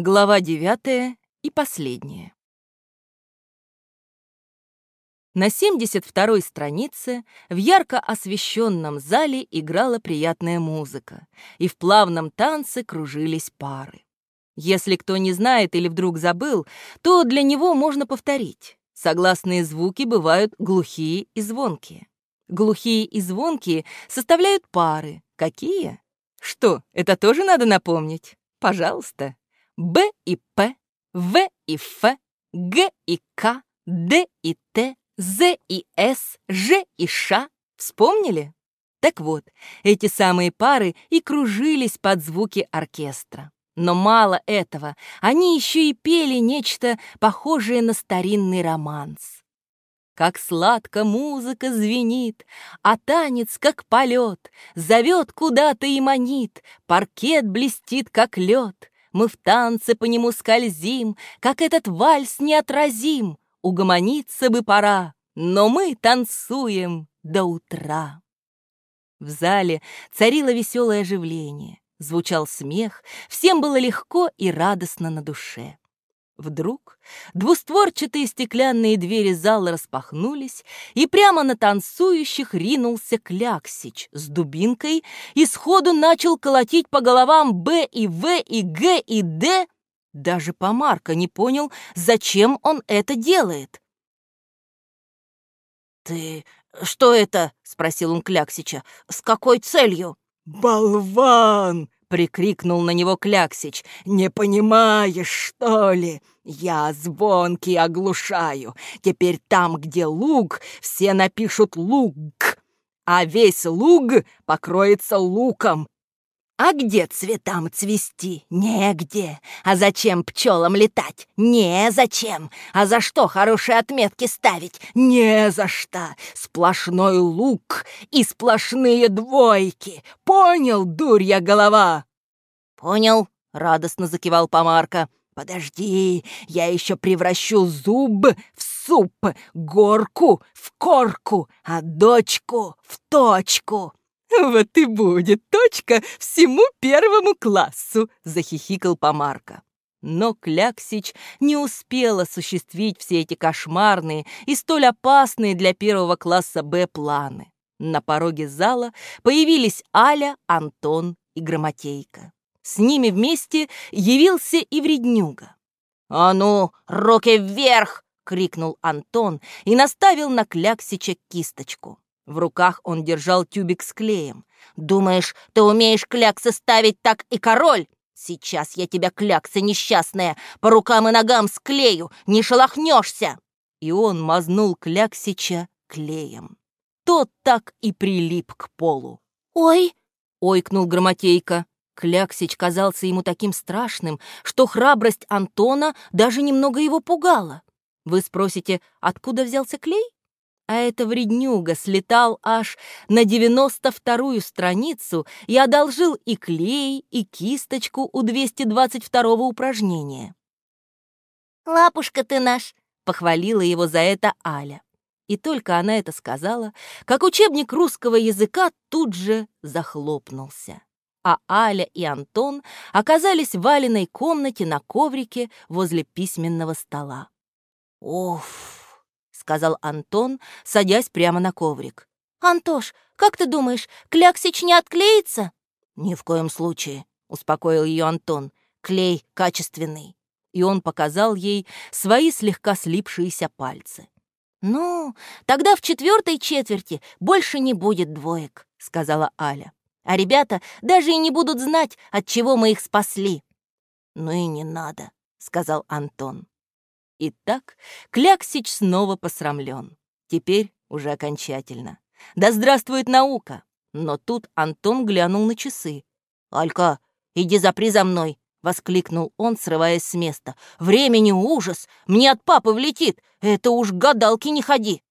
Глава девятая и последняя. На 72-й странице в ярко освещенном зале играла приятная музыка, и в плавном танце кружились пары. Если кто не знает или вдруг забыл, то для него можно повторить. Согласные звуки бывают глухие и звонкие. Глухие и звонкие составляют пары. Какие? Что, это тоже надо напомнить? Пожалуйста. Б и П, В и Ф, Г и К, Д и Т, З и С, Ж и Ш. Вспомнили? Так вот, эти самые пары и кружились под звуки оркестра. Но мало этого, они еще и пели нечто похожее на старинный романс. Как сладко музыка звенит, а танец, как полет, зовет куда-то и манит, паркет блестит, как лед, мы в танце по нему скользим, Как этот вальс неотразим. Угомониться бы пора, Но мы танцуем до утра. В зале царило веселое оживление. Звучал смех, всем было легко и радостно на душе. Вдруг двустворчатые стеклянные двери зала распахнулись, и прямо на танцующих ринулся Кляксич с дубинкой и сходу начал колотить по головам Б и В и Г и Д. Даже Помарка не понял, зачем он это делает. «Ты что это?» — спросил он Кляксича. «С какой целью?» «Болван!» — прикрикнул на него Кляксич. «Не понимаешь, что ли? Я звонкий оглушаю. Теперь там, где луг, все напишут луг, а весь луг покроется луком. А где цветам цвести? Негде. А зачем пчелам летать? Не зачем. А за что хорошие отметки ставить? Не за что. Сплошной лук и сплошные двойки. Понял, дурья голова? Понял, радостно закивал Помарка. Подожди, я еще превращу зуб в суп, горку в корку, а дочку в точку. «Вот и будет точка всему первому классу!» — захихикал Помарка. Но Кляксич не успел осуществить все эти кошмарные и столь опасные для первого класса Б планы. На пороге зала появились Аля, Антон и Громотейка. С ними вместе явился и вреднюга. «А ну, руки вверх!» — крикнул Антон и наставил на Кляксича кисточку. В руках он держал тюбик с клеем. «Думаешь, ты умеешь кляксы ставить так и король? Сейчас я тебя, клякса несчастная, по рукам и ногам склею, не шелохнешься!» И он мазнул кляксича клеем. Тот так и прилип к полу. «Ой!» — ойкнул Громотейка. Кляксич казался ему таким страшным, что храбрость Антона даже немного его пугала. Вы спросите, откуда взялся клей? А эта вреднюга слетал аж на девяносто вторую страницу и одолжил и клей, и кисточку у 222-го упражнения. «Лапушка ты наш!» — похвалила его за это Аля. И только она это сказала, как учебник русского языка тут же захлопнулся. А Аля и Антон оказались в Алиной комнате на коврике возле письменного стола. «Уф!» сказал Антон, садясь прямо на коврик. «Антош, как ты думаешь, Кляксич не отклеится?» «Ни в коем случае», — успокоил ее Антон. «Клей качественный». И он показал ей свои слегка слипшиеся пальцы. «Ну, тогда в четвертой четверти больше не будет двоек», — сказала Аля. «А ребята даже и не будут знать, от чего мы их спасли». «Ну и не надо», — сказал Антон. Итак, Кляксич снова посрамлен. Теперь уже окончательно. Да здравствует наука! Но тут Антон глянул на часы. «Алька, иди запри за мной!» — воскликнул он, срываясь с места. «Времени ужас! Мне от папы влетит! Это уж гадалки не ходи!»